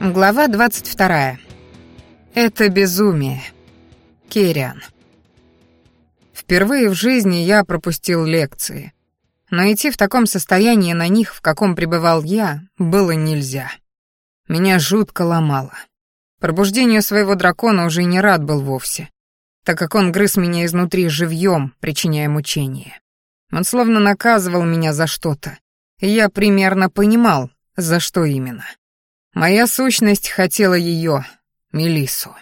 Глава 22. Это безумие. Кериан. Впервые в жизни я пропустил лекции. Но идти в таком состоянии на них, в каком пребывал я, было нельзя. Меня жутко ломало. Пробуждению своего дракона уже не рад был вовсе, так как он грыз меня изнутри живьем, причиняя мучения. Он словно наказывал меня за что-то, и я примерно понимал, за что именно. Моя сущность хотела ее, Мелису.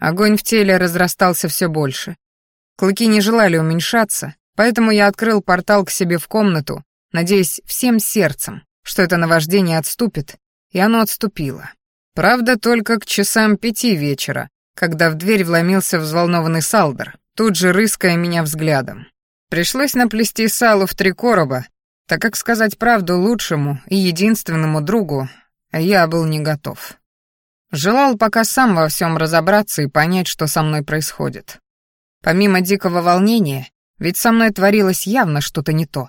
Огонь в теле разрастался все больше. Клыки не желали уменьшаться, поэтому я открыл портал к себе в комнату, надеясь всем сердцем, что это наваждение отступит, и оно отступило. Правда, только к часам пяти вечера, когда в дверь вломился взволнованный Салдер, тут же рыская меня взглядом. Пришлось наплести салу в три короба, так как сказать правду лучшему и единственному другу а я был не готов. Желал пока сам во всем разобраться и понять, что со мной происходит. Помимо дикого волнения, ведь со мной творилось явно что-то не то.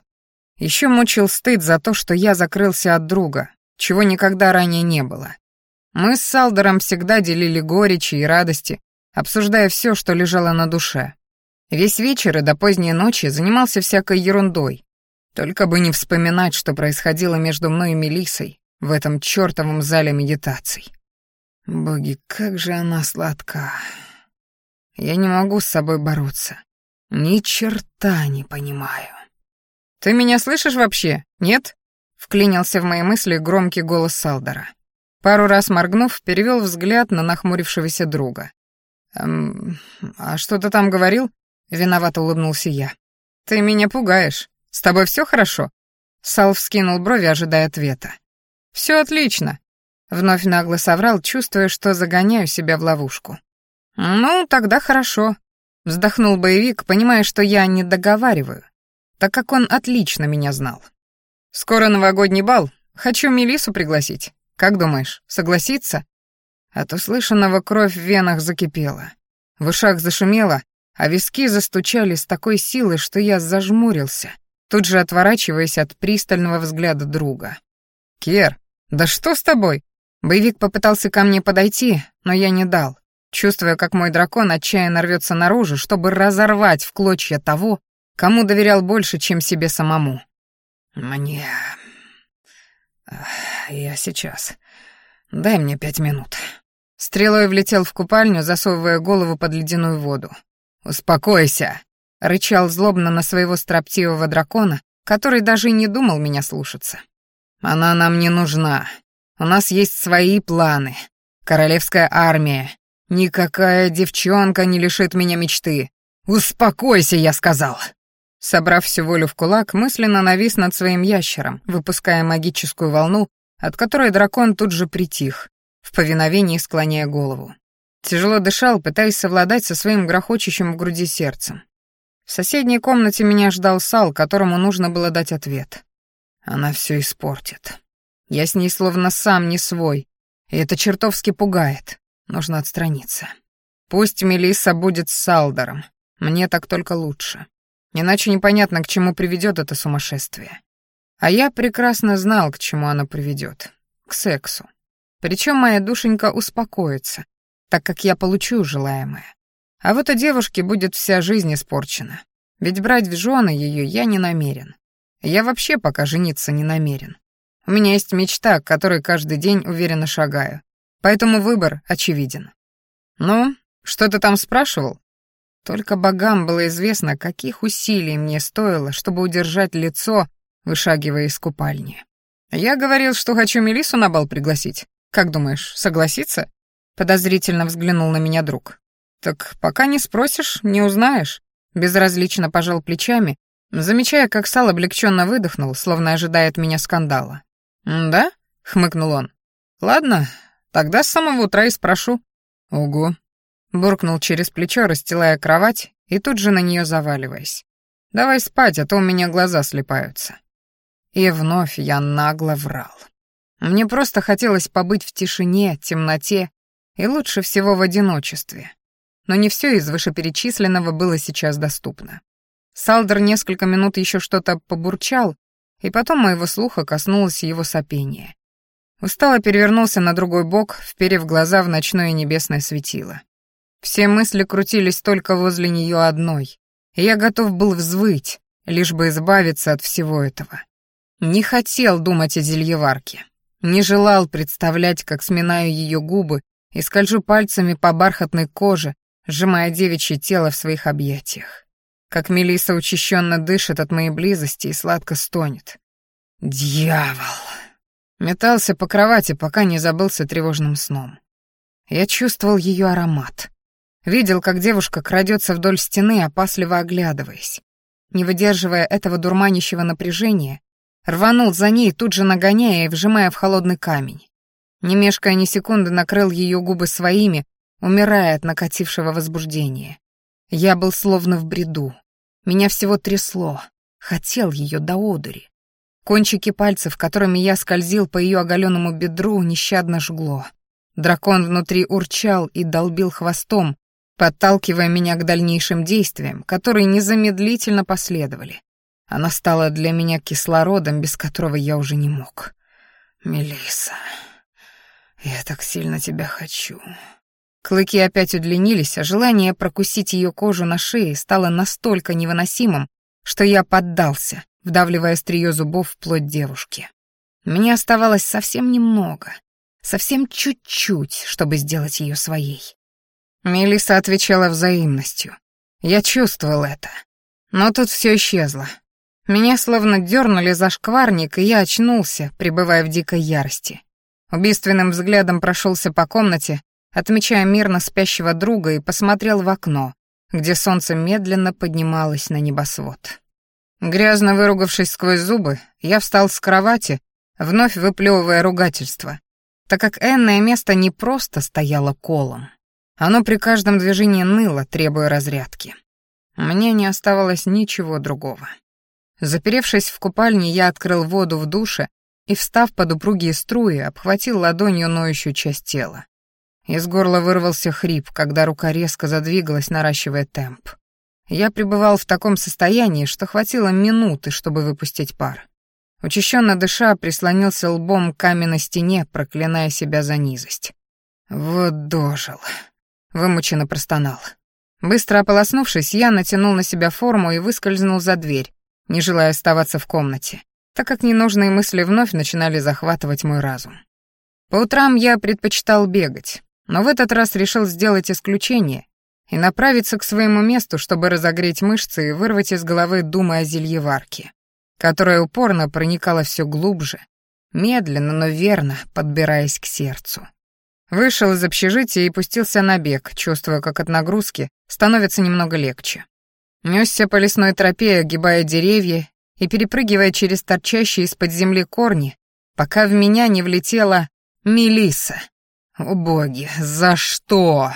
Еще мучил стыд за то, что я закрылся от друга, чего никогда ранее не было. Мы с Салдером всегда делили горечи и радости, обсуждая все, что лежало на душе. Весь вечер и до поздней ночи занимался всякой ерундой. Только бы не вспоминать, что происходило между мной и Мелисой, в этом чёртовом зале медитаций. Боги, как же она сладка. Я не могу с собой бороться. Ни черта не понимаю. «Ты меня слышишь вообще? Нет?» — вклинился в мои мысли громкий голос Салдера. Пару раз моргнув, перевел взгляд на нахмурившегося друга. «Эм, «А что ты там говорил?» — виновато улыбнулся я. «Ты меня пугаешь. С тобой все хорошо?» Сал вскинул брови, ожидая ответа. Все отлично», — вновь нагло соврал, чувствуя, что загоняю себя в ловушку. «Ну, тогда хорошо», — вздохнул боевик, понимая, что я не договариваю, так как он отлично меня знал. «Скоро новогодний бал. Хочу Мелису пригласить. Как думаешь, согласится?» От услышанного кровь в венах закипела. В ушах зашумело, а виски застучали с такой силой, что я зажмурился, тут же отворачиваясь от пристального взгляда друга. «Кер, «Да что с тобой?» Боевик попытался ко мне подойти, но я не дал, чувствуя, как мой дракон отчаянно рвется наружу, чтобы разорвать в клочья того, кому доверял больше, чем себе самому. «Мне... я сейчас. Дай мне пять минут». Стрелой влетел в купальню, засовывая голову под ледяную воду. «Успокойся!» — рычал злобно на своего строптивого дракона, который даже и не думал меня слушаться. Она нам не нужна. У нас есть свои планы. Королевская армия. Никакая девчонка не лишит меня мечты. Успокойся, я сказал. Собрав всю волю в кулак, мысленно навис над своим ящером, выпуская магическую волну, от которой дракон тут же притих, в повиновении склоняя голову. Тяжело дышал, пытаясь совладать со своим грохочущим в груди сердцем. В соседней комнате меня ждал Сал, которому нужно было дать ответ. Она все испортит. Я с ней словно сам не свой, и это чертовски пугает. Нужно отстраниться. Пусть Мелисса будет с Салдором. Мне так только лучше. Иначе непонятно, к чему приведет это сумасшествие. А я прекрасно знал, к чему оно приведет. К сексу. Причем моя душенька успокоится, так как я получу желаемое. А вот у девушки будет вся жизнь испорчена. Ведь брать в жены ее я не намерен. Я вообще пока жениться не намерен. У меня есть мечта, к которой каждый день уверенно шагаю. Поэтому выбор очевиден. Ну, что ты там спрашивал? Только богам было известно, каких усилий мне стоило, чтобы удержать лицо, вышагивая из купальни. Я говорил, что хочу Мелису на бал пригласить. Как думаешь, согласится? Подозрительно взглянул на меня друг. Так пока не спросишь, не узнаешь. Безразлично пожал плечами, Замечая, как Сал облегченно выдохнул, словно ожидает меня скандала. «Да?» — хмыкнул он. «Ладно, тогда с самого утра и спрошу». «Угу». Буркнул через плечо, расстилая кровать и тут же на нее заваливаясь. «Давай спать, а то у меня глаза слепаются». И вновь я нагло врал. Мне просто хотелось побыть в тишине, темноте и лучше всего в одиночестве. Но не все из вышеперечисленного было сейчас доступно. Салдер несколько минут еще что-то побурчал, и потом моего слуха коснулось его сопение. Устало перевернулся на другой бок, вперев глаза в ночное небесное светило. Все мысли крутились только возле нее одной, и я готов был взвыть, лишь бы избавиться от всего этого. Не хотел думать о зельеварке, не желал представлять, как сминаю ее губы и скольжу пальцами по бархатной коже, сжимая девичье тело в своих объятиях как Мелиса учащенно дышит от моей близости и сладко стонет. Дьявол! Метался по кровати, пока не забылся тревожным сном. Я чувствовал ее аромат. Видел, как девушка крадется вдоль стены, опасливо оглядываясь. Не выдерживая этого дурманящего напряжения, рванул за ней, тут же нагоняя и вжимая в холодный камень. Не мешкая ни секунды, накрыл ее губы своими, умирая от накатившего возбуждения. Я был словно в бреду. Меня всего трясло. Хотел ее до одури. Кончики пальцев, которыми я скользил по ее оголенному бедру, нещадно жгло. Дракон внутри урчал и долбил хвостом, подталкивая меня к дальнейшим действиям, которые незамедлительно последовали. Она стала для меня кислородом, без которого я уже не мог. Мелиса, я так сильно тебя хочу. Клыки опять удлинились, а желание прокусить ее кожу на шее стало настолько невыносимым, что я поддался, вдавливая острие зубов вплоть девушки. Мне оставалось совсем немного, совсем чуть-чуть, чтобы сделать ее своей. Мелиса отвечала взаимностью. Я чувствовал это. Но тут все исчезло. Меня словно дернули за шкварник, и я очнулся, пребывая в дикой ярости. Убийственным взглядом прошелся по комнате, отмечая мирно спящего друга, и посмотрел в окно, где солнце медленно поднималось на небосвод. Грязно выругавшись сквозь зубы, я встал с кровати, вновь выплевывая ругательство, так как энное место не просто стояло колом. Оно при каждом движении ныло, требуя разрядки. Мне не оставалось ничего другого. Заперевшись в купальне, я открыл воду в душе и, встав под упругие струи, обхватил ладонью ноющую часть тела. Из горла вырвался хрип, когда рука резко задвигалась, наращивая темп. Я пребывал в таком состоянии, что хватило минуты, чтобы выпустить пар. Учащенно дыша, прислонился лбом к каменной стене, проклиная себя за низость. «Вот дожил», — вымученно простонал. Быстро ополоснувшись, я натянул на себя форму и выскользнул за дверь, не желая оставаться в комнате, так как ненужные мысли вновь начинали захватывать мой разум. По утрам я предпочитал бегать, но в этот раз решил сделать исключение и направиться к своему месту, чтобы разогреть мышцы и вырвать из головы думы о зельеварке, которая упорно проникала все глубже, медленно, но верно подбираясь к сердцу. Вышел из общежития и пустился на бег, чувствуя, как от нагрузки становится немного легче. Нёсся по лесной тропе, огибая деревья и перепрыгивая через торчащие из-под земли корни, пока в меня не влетела Мелиса. Убоги, за что?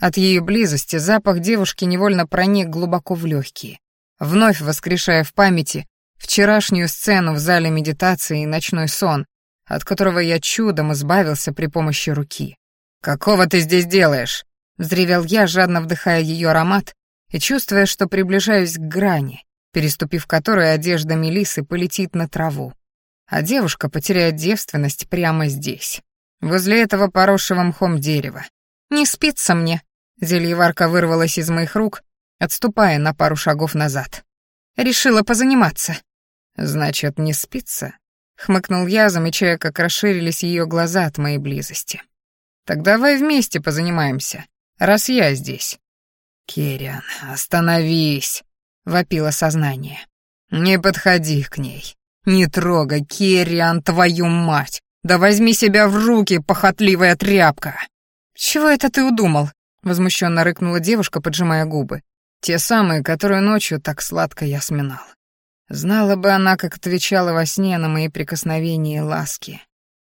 От ее близости запах девушки невольно проник глубоко в легкие, вновь воскрешая в памяти вчерашнюю сцену в зале медитации и ночной сон, от которого я чудом избавился при помощи руки. «Какого ты здесь делаешь?» — взревел я, жадно вдыхая ее аромат и чувствуя, что приближаюсь к грани, переступив которой одежда Мелисы полетит на траву, а девушка потеряет девственность прямо здесь возле этого поросшего мхом дерева. «Не спится мне!» Зельеварка вырвалась из моих рук, отступая на пару шагов назад. «Решила позаниматься». «Значит, не спится?» — хмыкнул я, замечая, как расширились ее глаза от моей близости. «Так давай вместе позанимаемся, раз я здесь». «Керриан, остановись!» — вопило сознание. «Не подходи к ней. Не трогай, Керриан, твою мать! «Да возьми себя в руки, похотливая тряпка!» «Чего это ты удумал?» — возмущенно рыкнула девушка, поджимая губы. Те самые, которые ночью так сладко я сминал. Знала бы она, как отвечала во сне на мои прикосновения и ласки.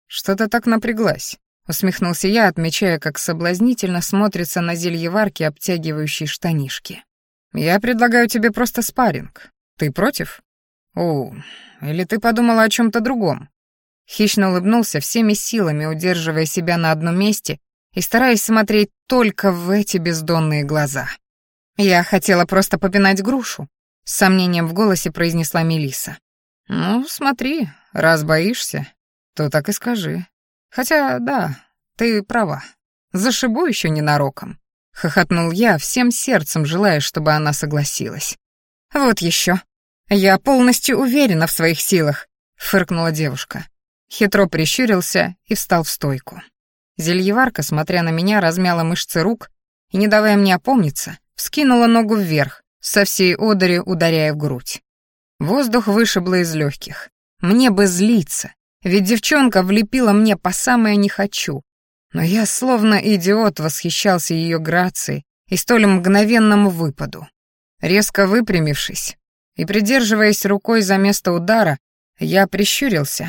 «Что-то так напряглась», — усмехнулся я, отмечая, как соблазнительно смотрится на зелье варки, обтягивающей штанишки. «Я предлагаю тебе просто спарринг. Ты против?» «О, или ты подумала о чем то другом?» Хищно улыбнулся всеми силами, удерживая себя на одном месте и стараясь смотреть только в эти бездонные глаза. «Я хотела просто попинать грушу», — с сомнением в голосе произнесла Мелиса. «Ну, смотри, раз боишься, то так и скажи. Хотя, да, ты права. Зашибу еще ненароком», — хохотнул я, всем сердцем желая, чтобы она согласилась. «Вот еще. Я полностью уверена в своих силах», — фыркнула девушка хитро прищурился и встал в стойку. Зельеварка, смотря на меня, размяла мышцы рук и, не давая мне опомниться, вскинула ногу вверх, со всей одыри ударяя в грудь. Воздух вышибло из легких. Мне бы злиться, ведь девчонка влепила мне по самое «не хочу». Но я словно идиот восхищался ее грацией и столь мгновенному выпаду. Резко выпрямившись и придерживаясь рукой за место удара, я прищурился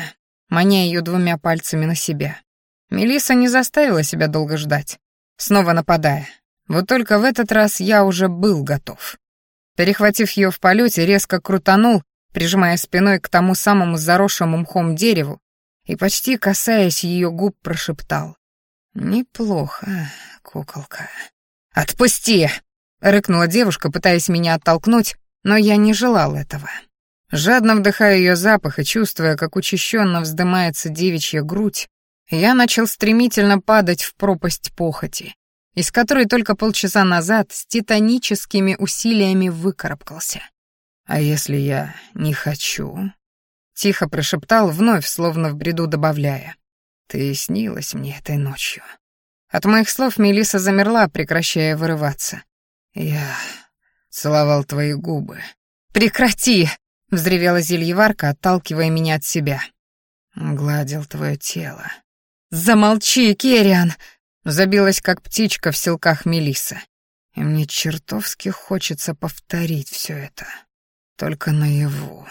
маня ее двумя пальцами на себя. Мелиса не заставила себя долго ждать, снова нападая. Вот только в этот раз я уже был готов. Перехватив ее в полете, резко крутанул, прижимая спиной к тому самому заросшему мхом дереву, и почти касаясь ее губ, прошептал. «Неплохо, куколка». «Отпусти!» — рыкнула девушка, пытаясь меня оттолкнуть, но я не желал этого. Жадно вдыхая ее запах и чувствуя, как учащенно вздымается девичья грудь, я начал стремительно падать в пропасть похоти, из которой только полчаса назад с титаническими усилиями выкарабкался. «А если я не хочу?» — тихо прошептал, вновь словно в бреду добавляя. «Ты снилась мне этой ночью». От моих слов Мелиса замерла, прекращая вырываться. «Я целовал твои губы». «Прекрати!» взревела зельеварка, отталкивая меня от себя. «Гладил твое тело». «Замолчи, Керриан!» — забилась, как птичка в селках Мелиса. И мне чертовски хочется повторить все это. Только наяву.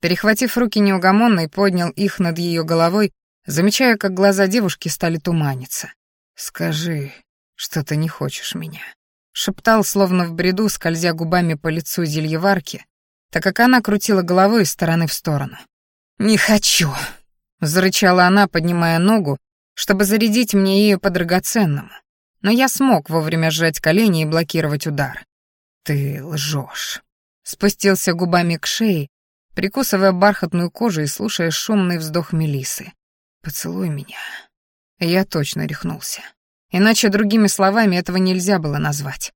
Перехватив руки неугомонной, поднял их над ее головой, замечая, как глаза девушки стали туманиться. «Скажи, что ты не хочешь меня», — шептал, словно в бреду, скользя губами по лицу зельеварки, так как она крутила головой из стороны в сторону. «Не хочу!» — зарычала она, поднимая ногу, чтобы зарядить мне ее по драгоценному. Но я смог вовремя сжать колени и блокировать удар. «Ты лжешь!» — спустился губами к шее, прикусывая бархатную кожу и слушая шумный вздох Мелисы. «Поцелуй меня». Я точно рехнулся. Иначе другими словами этого нельзя было назвать.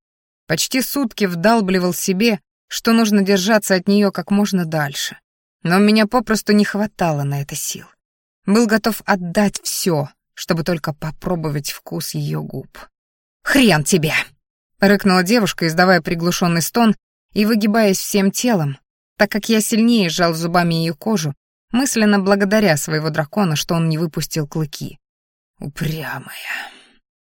Почти сутки вдалбливал себе, что нужно держаться от нее как можно дальше. Но у меня попросту не хватало на это сил. Был готов отдать все, чтобы только попробовать вкус ее губ. «Хрен тебе!» — рыкнула девушка, издавая приглушенный стон и выгибаясь всем телом, так как я сильнее сжал зубами ее кожу, мысленно благодаря своего дракона, что он не выпустил клыки. «Упрямая!»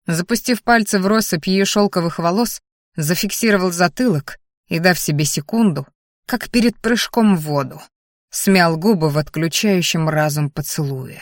Запустив пальцы в россыпь ее шелковых волос, зафиксировал затылок и, дав себе секунду, как перед прыжком в воду, смял губы в отключающем разум поцелуя.